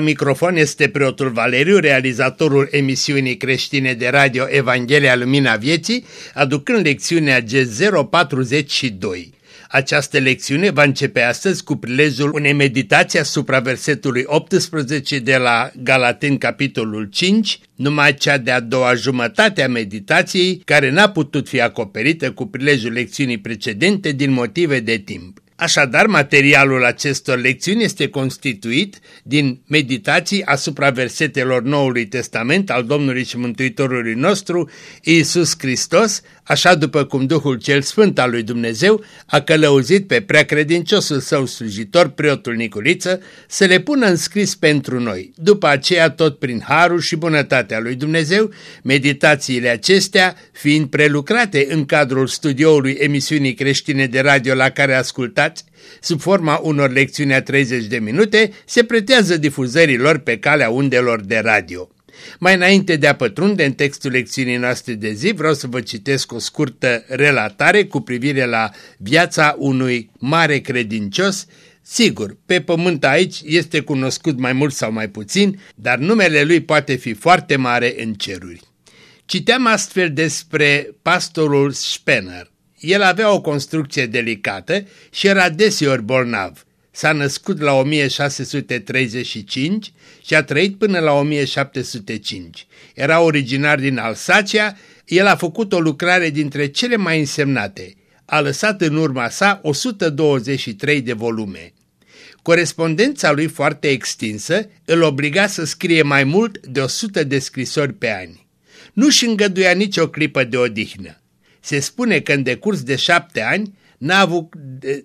La microfon este preotul Valeriu, realizatorul emisiunii creștine de radio Evanghelia Lumina Vieții, aducând lecțiunea G042. Această lecțiune va începe astăzi cu prilejul unei meditații asupra versetului 18 de la Galaten capitolul 5, numai cea de-a doua jumătate a meditației, care n-a putut fi acoperită cu prilejul lecțiunii precedente din motive de timp. Așadar, materialul acestor lecțiuni este constituit din meditații asupra versetelor Noului Testament al Domnului și Mântuitorului nostru, Iisus Hristos, așa după cum Duhul cel Sfânt al lui Dumnezeu a călăuzit pe preacredinciosul său slujitor, preotul Nicoliță, să le pună în scris pentru noi. După aceea, tot prin harul și bunătatea lui Dumnezeu, meditațiile acestea, fiind prelucrate în cadrul studioului emisiunii creștine de radio la care ascultați, sub forma unor lecțiuni a 30 de minute, se pretează difuzărilor pe calea undelor de radio. Mai înainte de a pătrunde în textul lecțiunii noastre de zi, vreau să vă citesc o scurtă relatare cu privire la viața unui mare credincios. Sigur, pe pământ aici este cunoscut mai mult sau mai puțin, dar numele lui poate fi foarte mare în ceruri. Citeam astfel despre pastorul Spener. El avea o construcție delicată și era deseori bolnav. S-a născut la 1635 și a trăit până la 1705. Era originar din Alsacia, el a făcut o lucrare dintre cele mai însemnate. A lăsat în urma sa 123 de volume. Corespondența lui foarte extinsă îl obliga să scrie mai mult de 100 de scrisori pe ani. Nu-și îngăduia nicio clipă de odihnă. Se spune că în decurs de șapte ani n-a avut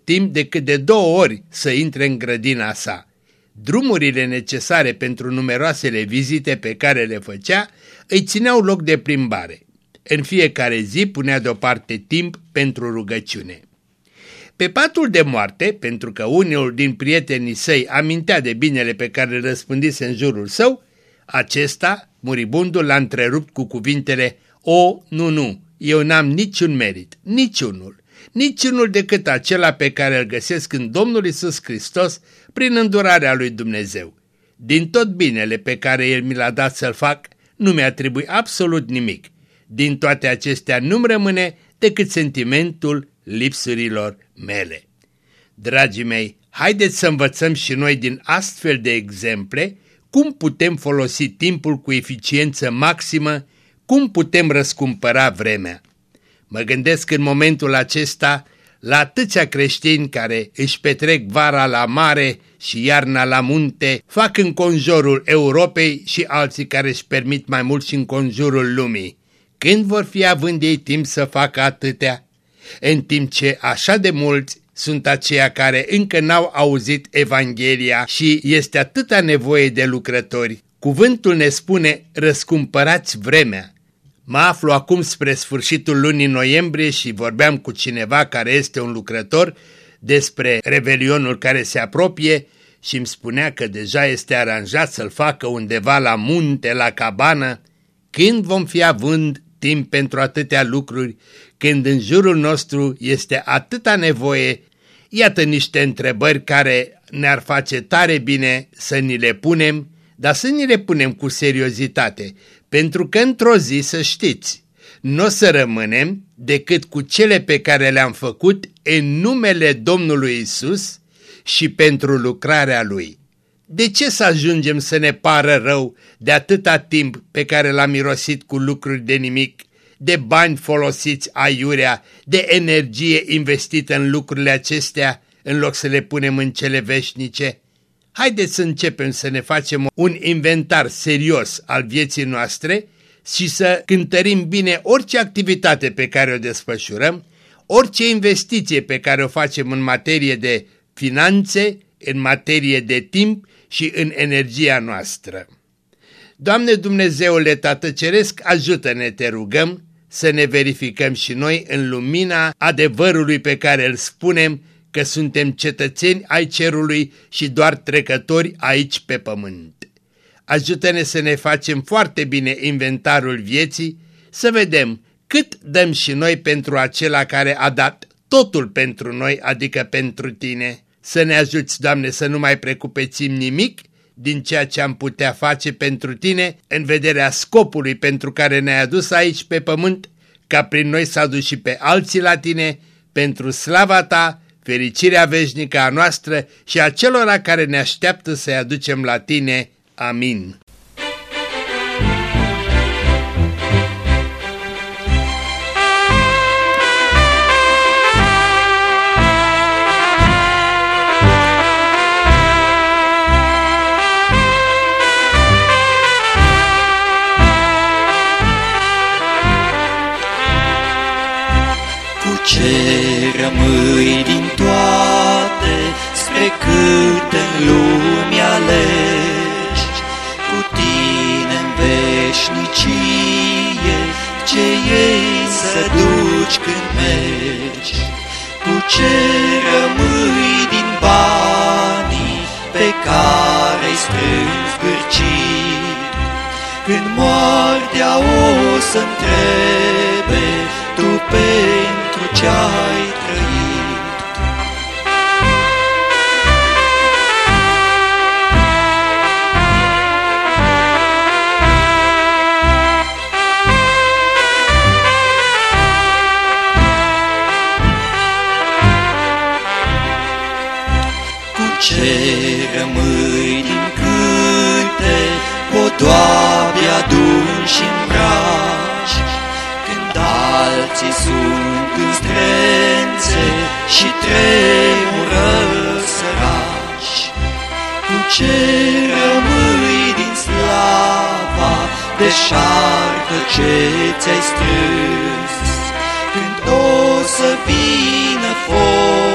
timp decât de două ori să intre în grădina sa. Drumurile necesare pentru numeroasele vizite pe care le făcea îi țineau loc de plimbare. În fiecare zi punea deoparte timp pentru rugăciune. Pe patul de moarte, pentru că unul din prietenii săi amintea de binele pe care îl răspândise în jurul său, acesta, muribundul, l-a întrerupt cu cuvintele O, nu, nu, eu n-am niciun merit, niciunul niciunul decât acela pe care îl găsesc în Domnul Isus Hristos prin îndurarea lui Dumnezeu. Din tot binele pe care El mi l-a dat să-l fac, nu mi-atribui absolut nimic. Din toate acestea nu-mi rămâne decât sentimentul lipsurilor mele. Dragii mei, haideți să învățăm și noi din astfel de exemple cum putem folosi timpul cu eficiență maximă, cum putem răscumpăra vremea. Mă gândesc în momentul acesta la atâția creștini care își petrec vara la mare și iarna la munte, fac în conjurul Europei și alții care își permit mai mult și în conjurul lumii. Când vor fi având ei timp să facă atâtea? În timp ce așa de mulți sunt aceia care încă n-au auzit Evanghelia și este atâta nevoie de lucrători. Cuvântul ne spune, răscumpărați vremea. Mă aflu acum spre sfârșitul lunii noiembrie și vorbeam cu cineva care este un lucrător despre revelionul care se apropie și îmi spunea că deja este aranjat să-l facă undeva la munte, la cabană. Când vom fi având timp pentru atâtea lucruri, când în jurul nostru este atâta nevoie, iată niște întrebări care ne-ar face tare bine să ni le punem, dar să ni le punem cu seriozitate, pentru că într-o zi să știți, nu o să rămânem decât cu cele pe care le-am făcut în numele Domnului Isus și pentru lucrarea Lui. De ce să ajungem să ne pară rău de atâta timp pe care l-am mirosit cu lucruri de nimic, de bani folosiți aiurea, de energie investită în lucrurile acestea, în loc să le punem în cele veșnice? Haideți să începem să ne facem un inventar serios al vieții noastre și să cântărim bine orice activitate pe care o desfășurăm, orice investiție pe care o facem în materie de finanțe, în materie de timp și în energia noastră. Doamne Dumnezeule Tată Ceresc, ajută-ne, te rugăm, să ne verificăm și noi în lumina adevărului pe care îl spunem că suntem cetățeni ai cerului și doar trecători aici pe pământ. Ajută-ne să ne facem foarte bine inventarul vieții, să vedem cât dăm și noi pentru acela care a dat totul pentru noi, adică pentru tine. Să ne ajuți, Doamne, să nu mai precupețim nimic, din ceea ce am putea face pentru tine în vederea scopului pentru care ne-ai adus aici pe pământ, ca prin noi să aduci și pe alții la tine, pentru slava ta, fericirea veșnică a noastră și a celora care ne așteaptă să-i aducem la tine. Amin. Ce cât în lume alegi, Cu tine în veșnicie, ce ei să duci când mergi? Cu ce rămâi din banii pe care-i strângi zbârcit? Când moartea o să întrebe tu pentru ce rămâi din câte podoabe adun și îmbraci, Când alții sunt în strențe și tremură săraci. Cu ce rămâi din slava de șartă ce ți-ai strâns, Când o să vină focul cu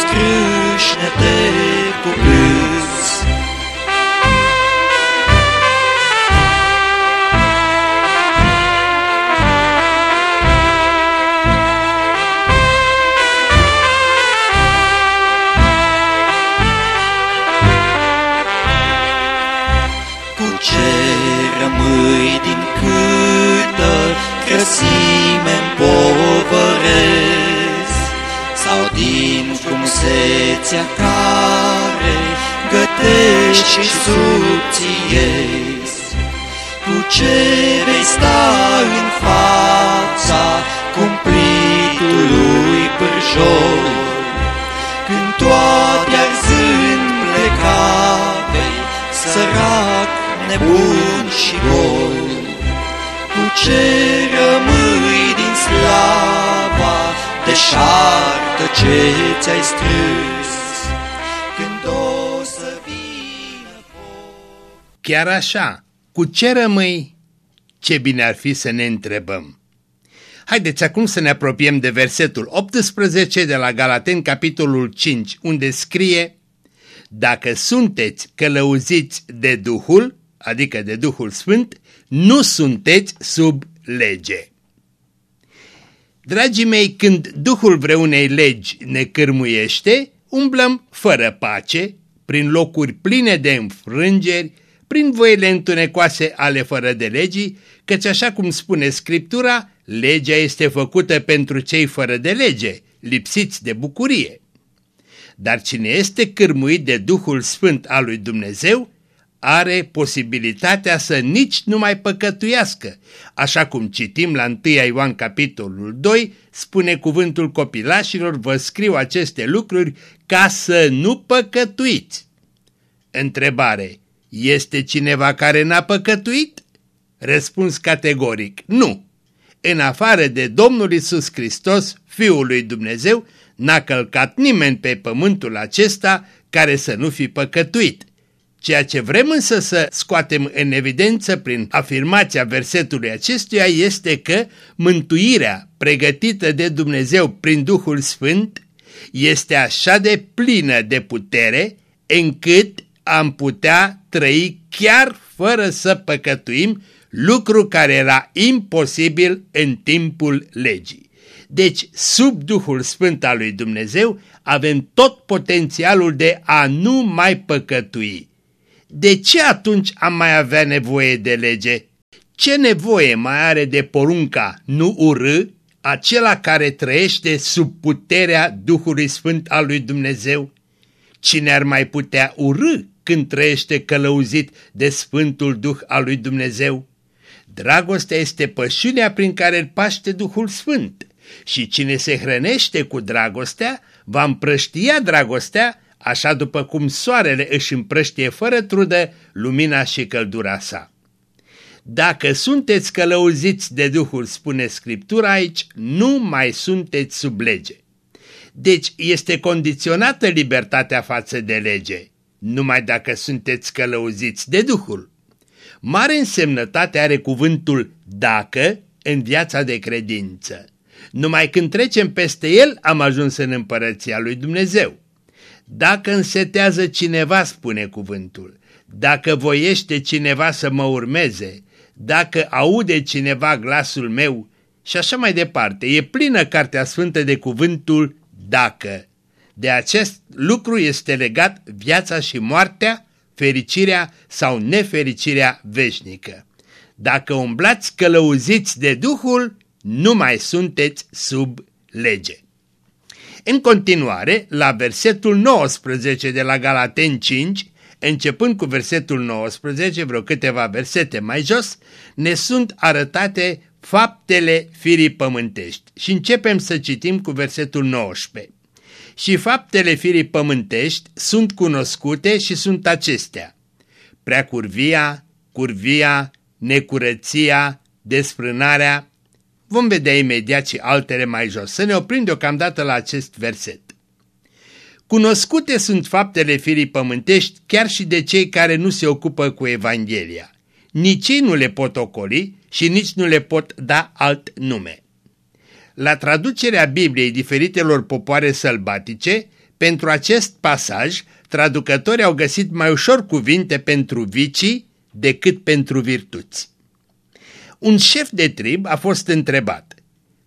scrâșnete cu plâns. Frumusețea care gătești și subțiezi Cu ce vei sta în fața cumplitului pârjol Când toate arzând plecate Sărac, nebun și gol Cu ce rămâi din slava Deșartă ce ți-ai strâns Chiar așa, cu ce rămâi? Ce bine ar fi să ne întrebăm. Haideți acum să ne apropiem de versetul 18 de la Galaten, capitolul 5, unde scrie Dacă sunteți călăuziți de Duhul, adică de Duhul Sfânt, nu sunteți sub lege. Dragii mei, când Duhul vreunei legi ne cârmuiește, umblăm fără pace, prin locuri pline de înfrângeri, prin voile întunecoase ale fără de legii, căci așa cum spune Scriptura, legea este făcută pentru cei fără de lege, lipsiți de bucurie. Dar cine este cârmuit de Duhul Sfânt al lui Dumnezeu, are posibilitatea să nici nu mai păcătuiască. Așa cum citim la 1 Ioan capitolul 2, spune cuvântul copilașilor, vă scriu aceste lucruri ca să nu păcătuiți. Întrebare, este cineva care n-a păcătuit? Răspuns categoric, nu. În afară de Domnul Isus Hristos, Fiul lui Dumnezeu, n-a călcat nimeni pe pământul acesta care să nu fi păcătuit. Ceea ce vrem însă să scoatem în evidență prin afirmația versetului acestuia este că mântuirea pregătită de Dumnezeu prin Duhul Sfânt este așa de plină de putere încât am putea trăi chiar fără să păcătuim, lucru care era imposibil în timpul legii. Deci, sub Duhul Sfânt al lui Dumnezeu, avem tot potențialul de a nu mai păcătui. De ce atunci am mai avea nevoie de lege? Ce nevoie mai are de porunca nu urâ acela care trăiește sub puterea Duhului Sfânt al lui Dumnezeu? Cine ar mai putea urâ când trăiește călăuzit de Sfântul Duh al lui Dumnezeu? Dragostea este pășunea prin care îl paște Duhul Sfânt și cine se hrănește cu dragostea va împrăștia dragostea așa după cum soarele își împrăștie fără trudă lumina și căldura sa. Dacă sunteți călăuziți de Duhul, spune Scriptura aici, nu mai sunteți sub lege. Deci este condiționată libertatea față de lege, numai dacă sunteți călăuziți de Duhul. Mare însemnătate are cuvântul dacă în viața de credință. Numai când trecem peste el am ajuns în împărăția lui Dumnezeu. Dacă însetează cineva, spune cuvântul, dacă voiește cineva să mă urmeze, dacă aude cineva glasul meu și așa mai departe. E plină Cartea Sfântă de cuvântul dacă. De acest lucru este legat viața și moartea, fericirea sau nefericirea veșnică. Dacă umblați călăuziți de Duhul, nu mai sunteți sub lege. În continuare, la versetul 19 de la Galaten 5, începând cu versetul 19, vreo câteva versete mai jos, ne sunt arătate faptele firii pământești. Și începem să citim cu versetul 19. Și faptele firii pământești sunt cunoscute și sunt acestea. Preacurvia, curvia, necurăția, desfrânarea. Vom vedea imediat și altele mai jos. Să ne oprim deocamdată la acest verset. Cunoscute sunt faptele firii pământești chiar și de cei care nu se ocupă cu Evanghelia. Nici ei nu le pot ocoli și nici nu le pot da alt nume. La traducerea Bibliei diferitelor popoare sălbatice, pentru acest pasaj, traducătorii au găsit mai ușor cuvinte pentru vicii decât pentru virtuți. Un șef de trib a fost întrebat,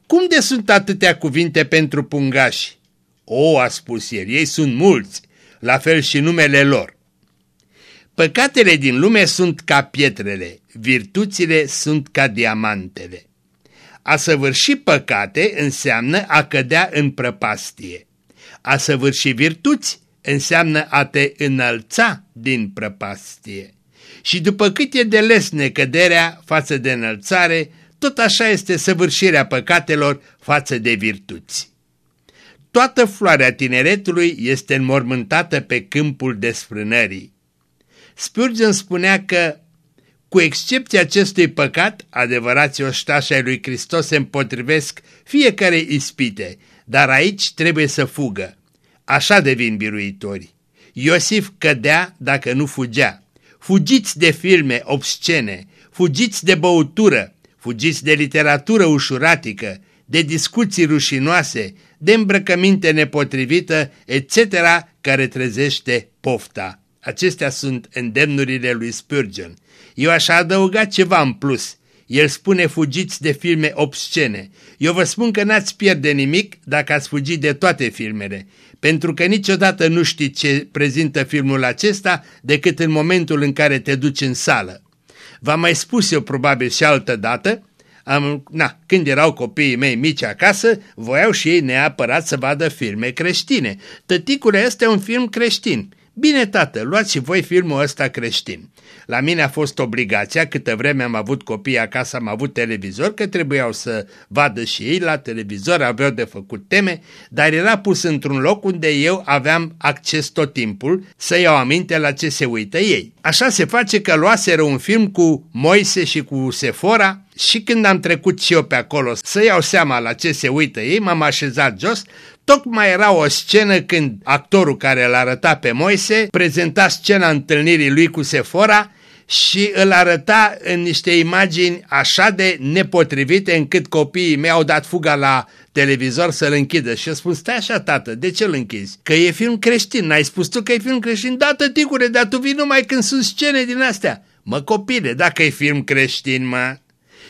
cum de sunt atâtea cuvinte pentru pungași? O, a spus el, ei sunt mulți, la fel și numele lor. Păcatele din lume sunt ca pietrele, virtuțile sunt ca diamantele. A săvârși păcate înseamnă a cădea în prăpastie. A săvârși virtuți înseamnă a te înălța din prăpastie. Și după cât e de lesne căderea față de înălțare, tot așa este săvârșirea păcatelor față de virtuți. Toată floarea tineretului este înmormântată pe câmpul desfrânării. Spurgeon spunea că, cu excepția acestui păcat, adevărații oștași ai lui Hristos se împotrivesc fiecare ispite, dar aici trebuie să fugă. Așa devin biruitori. Iosif cădea dacă nu fugea. Fugiți de filme obscene, fugiți de băutură, fugiți de literatură ușuratică, de discuții rușinoase, de îmbrăcăminte nepotrivită, etc., care trezește pofta. Acestea sunt îndemnurile lui Spurgeon. Eu aș adăuga ceva în plus. El spune fugiți de filme obscene. Eu vă spun că n-ați pierde nimic dacă ați fugi de toate filmele, pentru că niciodată nu știi ce prezintă filmul acesta decât în momentul în care te duci în sală. V-am mai spus eu probabil și altă dată am, na, când erau copiii mei mici acasă, voiau și ei neapărat să vadă filme creștine. Tăticule, este un film creștin. Bine, tată, luați și voi filmul ăsta creștin. La mine a fost obligația, câtă vreme am avut copii acasă, am avut televizor, că trebuiau să vadă și ei la televizor, aveau de făcut teme, dar era pus într-un loc unde eu aveam acces tot timpul să iau aminte la ce se uită ei. Așa se face că luaseră un film cu Moise și cu Sefora, și când am trecut și eu pe acolo să iau seama la ce se uită ei, m-am așezat jos, tocmai era o scenă când actorul care îl arăta pe Moise prezenta scena întâlnirii lui cu Sefora și îl arăta în niște imagini așa de nepotrivite încât copiii mei au dat fuga la televizor să-l închidă și eu spun, stai așa tată, de ce îl închizi? Că e film creștin, n-ai spus tu că e film creștin? Da, tăticule, dar tu vii numai când sunt scene din astea. Mă copile, dacă e film creștin, mă,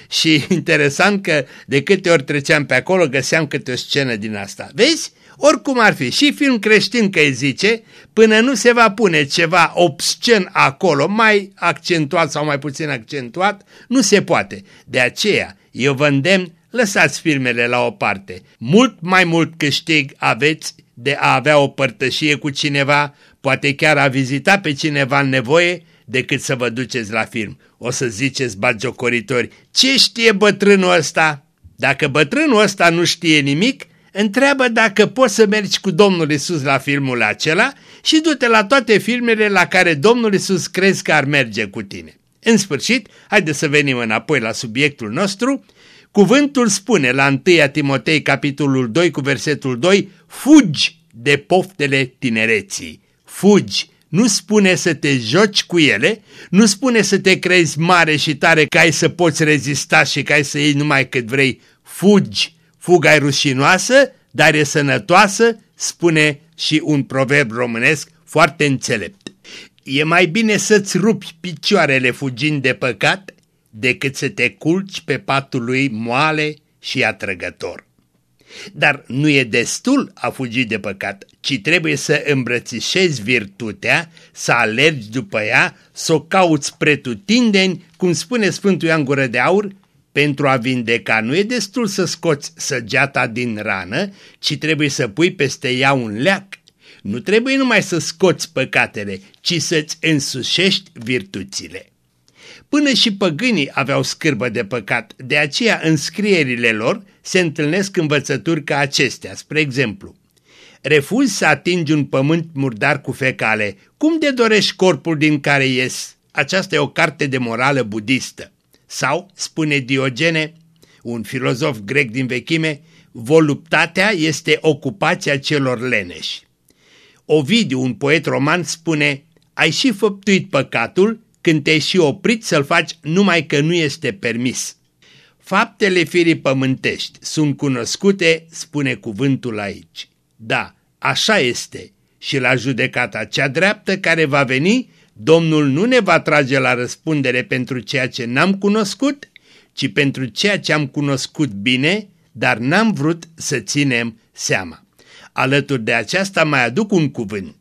și interesant că de câte ori treceam pe acolo găseam câte o scenă din asta. Vezi? Oricum ar fi, și film creștin că îi zice, până nu se va pune ceva obscen acolo, mai accentuat sau mai puțin accentuat, nu se poate. De aceea, eu vă îndemn, lăsați filmele la o parte. Mult mai mult câștig aveți de a avea o părtășie cu cineva, poate chiar a vizita pe cineva în nevoie, decât să vă duceți la film. O să ziceți bagiocoritori, ce știe bătrânul ăsta? Dacă bătrânul ăsta nu știe nimic, întreabă dacă poți să mergi cu Domnul Isus la filmul acela și du-te la toate filmele la care Domnul Isus crezi că ar merge cu tine. În sfârșit, haideți să venim înapoi la subiectul nostru. Cuvântul spune la 1 Timotei capitolul 2 cu versetul 2, fugi de poftele tinereții, fugi nu spune să te joci cu ele, nu spune să te crezi mare și tare ca ai să poți rezista și ca ai să iei numai cât vrei. Fugi, fuga e rușinoasă, dar e sănătoasă, spune și un proverb românesc foarte înțelept. E mai bine să-ți rupi picioarele fugind de păcat decât să te culci pe patul lui moale și atrăgător. Dar nu e destul a fugi de păcat, ci trebuie să îmbrățișezi virtutea, să alergi după ea, să o cauți pretutindeni, cum spune Sfântul Ioan Gură de Aur, pentru a vindeca nu e destul să scoți săgeata din rană, ci trebuie să pui peste ea un leac. Nu trebuie numai să scoți păcatele, ci să-ți însușești virtuțile. Până și păgânii aveau scârbă de păcat, de aceea în scrierile lor se întâlnesc învățături ca acestea, spre exemplu. Refuzi să atingi un pământ murdar cu fecale, cum de dorești corpul din care ies? Aceasta e o carte de morală budistă. Sau, spune Diogene, un filozof grec din vechime, voluptatea este ocupația celor leneși. Ovidiu, un poet roman, spune, ai și făptuit păcatul când te-ai și oprit să-l faci numai că nu este permis. Faptele firii pământești sunt cunoscute, spune cuvântul aici. Da, așa este și la judecata cea dreaptă care va veni, Domnul nu ne va trage la răspundere pentru ceea ce n-am cunoscut, ci pentru ceea ce am cunoscut bine, dar n-am vrut să ținem seama. Alături de aceasta mai aduc un cuvânt.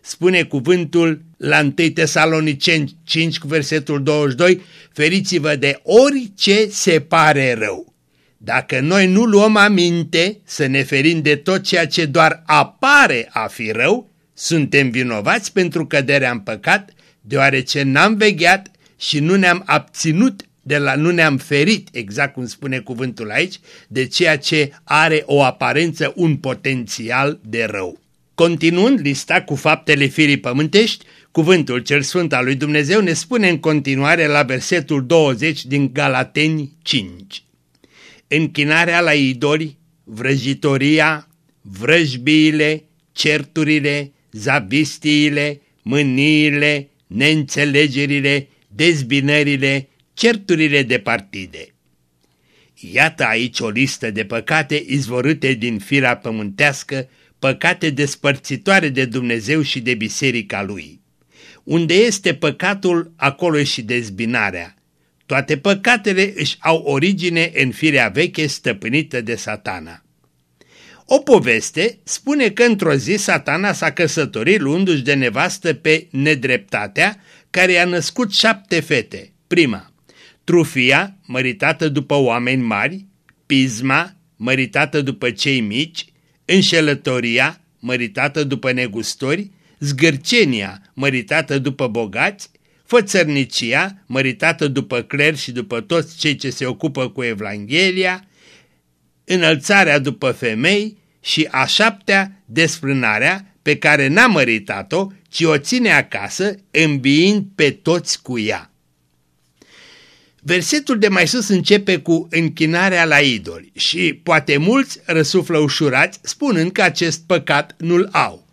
Spune cuvântul la 1 Tesaloniceni 5 cu versetul 22, feriți-vă de orice se pare rău. Dacă noi nu luăm aminte să ne ferim de tot ceea ce doar apare a fi rău, suntem vinovați pentru căderea în păcat, deoarece n-am vegheat și nu ne-am abținut de la nu ne-am ferit, exact cum spune cuvântul aici, de ceea ce are o aparență, un potențial de rău. Continuând lista cu faptele firii pământești, cuvântul cel sfânt al lui Dumnezeu ne spune în continuare la versetul 20 din Galateni 5. Închinarea la idoli, vrăjitoria, vrăjbiile, certurile, zavistiile, mâniile, neînțelegerile, dezbinările, certurile de partide. Iată aici o listă de păcate izvorâte din firea pământească, păcate despărțitoare de Dumnezeu și de biserica lui. Unde este păcatul, acolo e și dezbinarea. Toate păcatele își au origine în firea veche stăpânită de satana. O poveste spune că într-o zi satana s-a căsătorit luându-și de nevastă pe nedreptatea care i-a născut șapte fete. Prima, Trufia, măritată după oameni mari, Pisma, măritată după cei mici, înșelătoria, măritată după negustori, zgârcenia, măritată după bogați, fățărnicia, măritată după cler și după toți cei ce se ocupă cu Evanghelia, înălțarea după femei și a șaptea, desfrânarea, pe care n-a măritat-o, ci o ține acasă, îmbiind pe toți cu ea. Versetul de mai sus începe cu închinarea la idoli și poate mulți răsuflă ușurați spunând că acest păcat nu-l au.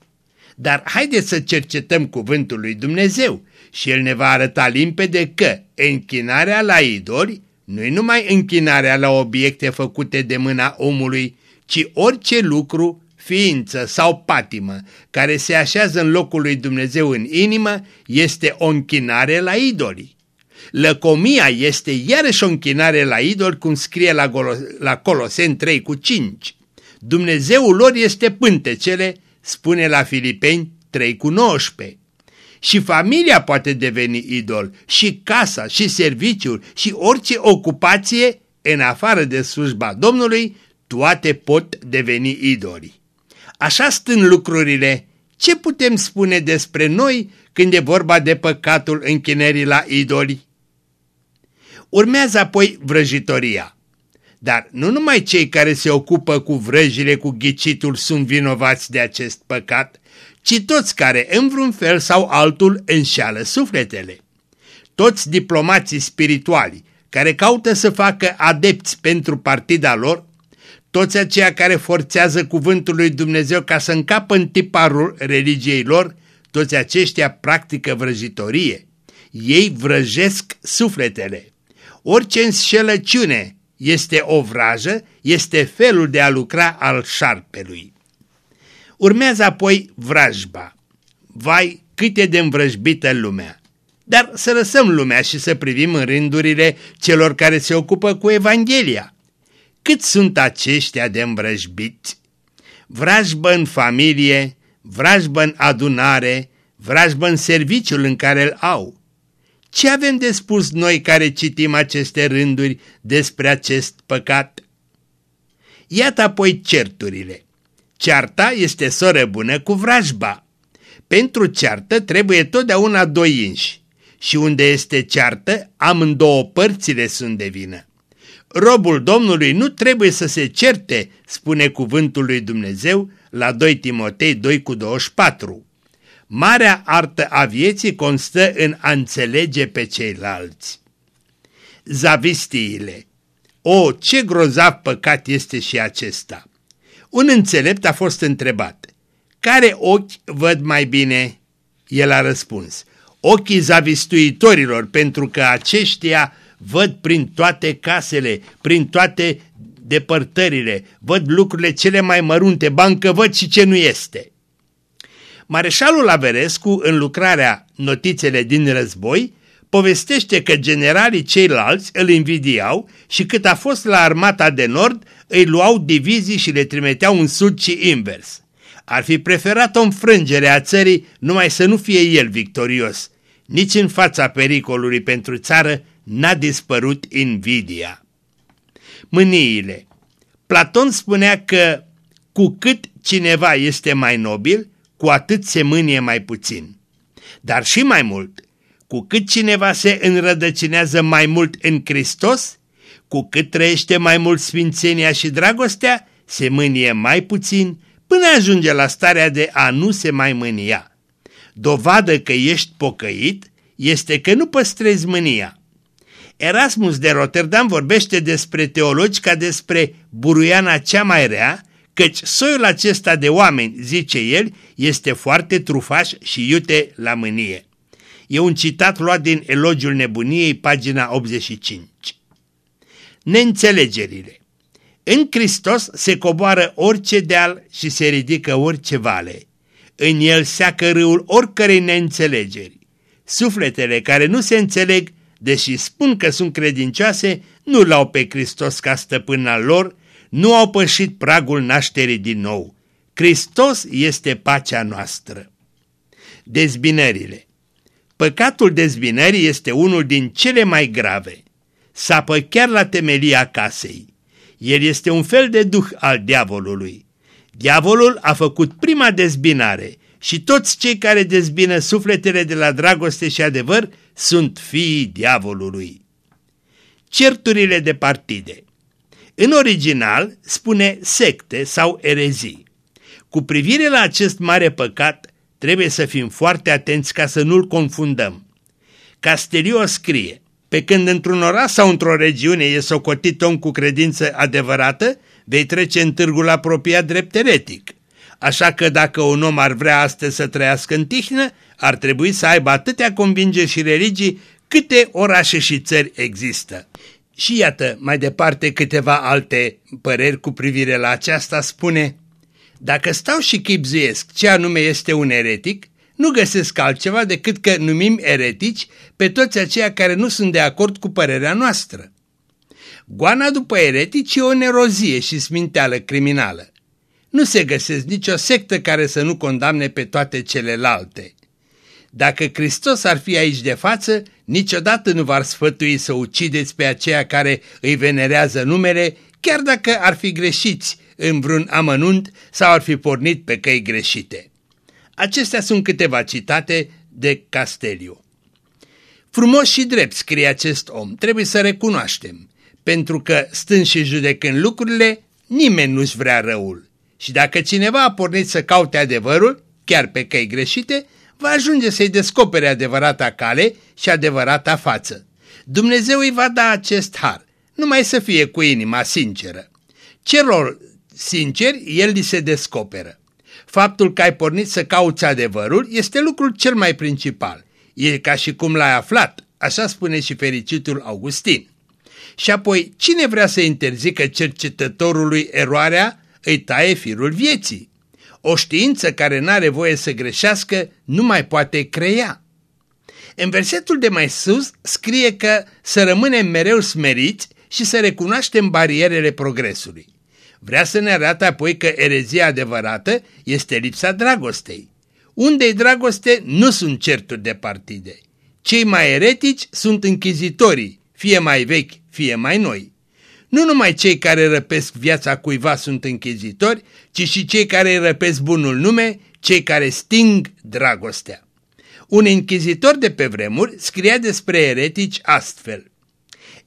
Dar haideți să cercetăm cuvântul lui Dumnezeu și el ne va arăta limpede că închinarea la idoli nu e numai închinarea la obiecte făcute de mâna omului, ci orice lucru, ființă sau patimă care se așează în locul lui Dumnezeu în inimă este o închinare la idoli. Lăcomia este iarăși o închinare la idol, cum scrie la, la Coloseni 3 cu 5. Dumnezeul lor este pântecele, spune la Filipeni 3 cu 19. Și familia poate deveni idol, și casa, și serviciul, și orice ocupație, în afară de slujba Domnului, toate pot deveni idoli. Așa stând lucrurile, ce putem spune despre noi când e vorba de păcatul închinării la idoli? Urmează apoi vrăjitoria. Dar nu numai cei care se ocupă cu vrăjile, cu ghicitul, sunt vinovați de acest păcat, ci toți care, în vreun fel sau altul, înșeală sufletele. Toți diplomații spirituali care caută să facă adepți pentru partida lor, toți aceia care forțează cuvântul lui Dumnezeu ca să încapă în tiparul religiei lor, toți aceștia practică vrăjitorie. Ei vrăjesc sufletele. Orice înșelăciune este o vrajă, este felul de a lucra al șarpelui. Urmează apoi vrajba. Vai, cât e de învrăjbită lumea! Dar să lăsăm lumea și să privim în rândurile celor care se ocupă cu Evanghelia. Cât sunt aceștia de învrăjbiți? Vrajbă în familie, vrajbă în adunare, vrajbă în serviciul în care îl au. Ce avem de spus noi care citim aceste rânduri despre acest păcat? Iată apoi certurile. Cearta este soră bună cu vrajba. Pentru ceartă trebuie totdeauna doi inși și unde este ceartă, amândouă părțile sunt de vină. Robul Domnului nu trebuie să se certe, spune cuvântul lui Dumnezeu la 2 Timotei 2 cu 24. Marea artă a vieții constă în a înțelege pe ceilalți. Zavistiile O, ce grozav păcat este și acesta! Un înțelept a fost întrebat, care ochi văd mai bine? El a răspuns, ochii zavistuitorilor, pentru că aceștia văd prin toate casele, prin toate depărtările, văd lucrurile cele mai mărunte, bancă văd și ce nu este. Mareșalul Averescu, în lucrarea Notițele din război, povestește că generalii ceilalți îl invidiau și cât a fost la armata de nord, îi luau divizii și le trimiteau în sud și invers. Ar fi preferat o înfrângere a țării numai să nu fie el victorios. Nici în fața pericolului pentru țară n-a dispărut invidia. Mâniile Platon spunea că cu cât cineva este mai nobil, cu atât se mânie mai puțin. Dar și mai mult, cu cât cineva se înrădăcinează mai mult în Hristos, cu cât trăiește mai mult sfințenia și dragostea, se mânie mai puțin până ajunge la starea de a nu se mai mânia. Dovadă că ești pocăit este că nu păstrezi mânia. Erasmus de Rotterdam vorbește despre teologi ca despre buruiana cea mai rea, căci soiul acesta de oameni, zice el, este foarte trufaș și iute la mânie. E un citat luat din Elogiul Nebuniei, pagina 85. Neînțelegerile În Hristos se coboară orice deal și se ridică orice vale. În el seacă râul oricărei neînțelegeri. Sufletele care nu se înțeleg, deși spun că sunt credincioase, nu l-au pe Hristos ca stăpân al lor, nu au pășit pragul nașterii din nou. Hristos este pacea noastră. Dezbinările Păcatul dezbinării este unul din cele mai grave. Sapă chiar la temelia casei. El este un fel de duh al diavolului. Diavolul a făcut prima dezbinare și toți cei care dezbină sufletele de la dragoste și adevăr sunt fiii diavolului. Certurile de partide În original spune secte sau erezii. Cu privire la acest mare păcat, trebuie să fim foarte atenți ca să nu-l confundăm. Castelio scrie, pe când într-un oraș sau într-o regiune e socotit om cu credință adevărată, vei trece în târgul apropiat drept eretic. Așa că dacă un om ar vrea astăzi să trăiască în tihnă, ar trebui să aibă atâtea convingeri și religii câte orașe și țări există. Și iată mai departe câteva alte păreri cu privire la aceasta spune Dacă stau și chipzuiesc ce anume este un eretic, nu găsesc altceva decât că numim eretici pe toți aceia care nu sunt de acord cu părerea noastră. Goana după eretici e o nerozie și sminteală criminală. Nu se găsesc nicio sectă care să nu condamne pe toate celelalte. Dacă Hristos ar fi aici de față, niciodată nu v-ar sfătui să ucideți pe aceia care îi venerează numele, chiar dacă ar fi greșiți în vreun amănunt sau ar fi pornit pe căi greșite. Acestea sunt câteva citate de Casteliu. Frumos și drept scrie acest om, trebuie să recunoaștem, pentru că stând și judecând lucrurile, nimeni nu-și vrea răul. Și dacă cineva a pornit să caute adevărul, chiar pe căi greșite, va ajunge să-i descopere adevărata cale și adevărata față. Dumnezeu îi va da acest har, numai să fie cu inima sinceră. Celor sinceri, el li se descoperă. Faptul că ai pornit să cauți adevărul este lucrul cel mai principal. E ca și cum l-ai aflat, așa spune și fericitul Augustin. Și apoi, cine vrea să interzică cercetătorului eroarea, îi taie firul vieții. O știință care n-are voie să greșească nu mai poate crea. În versetul de mai sus scrie că să rămânem mereu smeriți și să recunoaștem barierele progresului. Vrea să ne arate apoi că erezia adevărată este lipsa dragostei. Unde-i dragoste, nu sunt certuri de partide. Cei mai eretici sunt închizitorii, fie mai vechi, fie mai noi. Nu numai cei care răpesc viața cuiva sunt închizitori, ci și cei care răpesc bunul nume, cei care sting dragostea. Un închizitor de pe vremuri scria despre eretici astfel.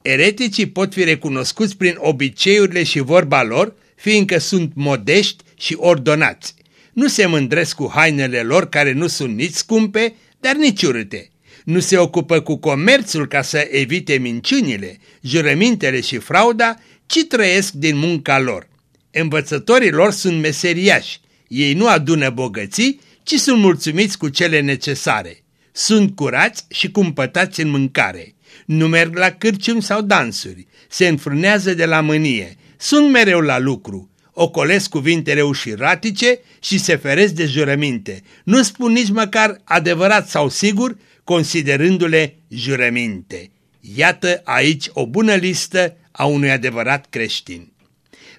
Ereticii pot fi recunoscuți prin obiceiurile și vorba lor, fiindcă sunt modești și ordonați. Nu se mândresc cu hainele lor care nu sunt nici scumpe, dar nici urâte. Nu se ocupă cu comerțul ca să evite minciunile, jurămintele și frauda, ci trăiesc din munca lor. Învățătorii lor sunt meseriași. Ei nu adună bogății, ci sunt mulțumiți cu cele necesare. Sunt curați și cumpătați în mâncare. Nu merg la cârciumi sau dansuri. Se înfrânează de la mânie. Sunt mereu la lucru. Ocolesc cuvintele ușiratice și se feresc de jurăminte. Nu spun nici măcar adevărat sau sigur, considerându-le jurăminte. Iată aici o bună listă a unui adevărat creștin.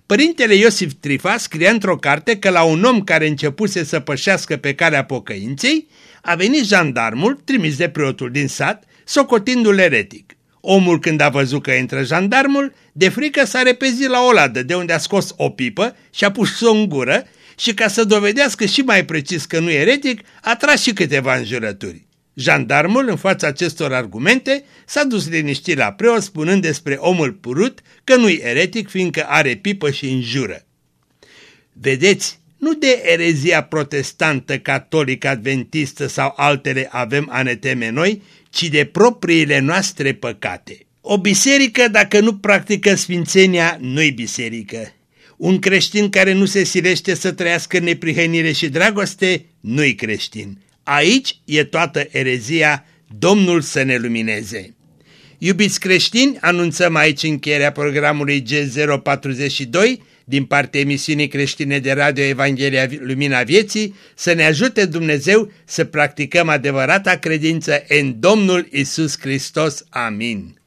Părintele Iosif Trifa scria într-o carte că la un om care începuse să pășească pe calea pocăinței, a venit jandarmul trimis de preotul din sat, socotindu-l eretic. Omul când a văzut că intră jandarmul, de frică s-a repezit la o ladă de unde a scos o pipă și a pus-o în gură și ca să dovedească și mai precis că nu e eretic, a tras și câteva înjurături. Jandarmul, în fața acestor argumente, s-a dus liniștit la preot spunând despre omul purut că nu-i eretic fiindcă are pipă și înjură. Vedeți, nu de erezia protestantă, catolică, adventistă sau altele avem a ne teme noi, ci de propriile noastre păcate. O biserică, dacă nu practică sfințenia, nu-i biserică. Un creștin care nu se silește să trăiască neprihănire și dragoste, nu-i creștin. Aici e toată erezia, Domnul să ne lumineze. Iubiți creștini, anunțăm aici încheierea programului G042 din partea emisiunii creștine de Radio Evanghelia Lumina Vieții, să ne ajute Dumnezeu să practicăm adevărata credință în Domnul Isus Hristos. Amin.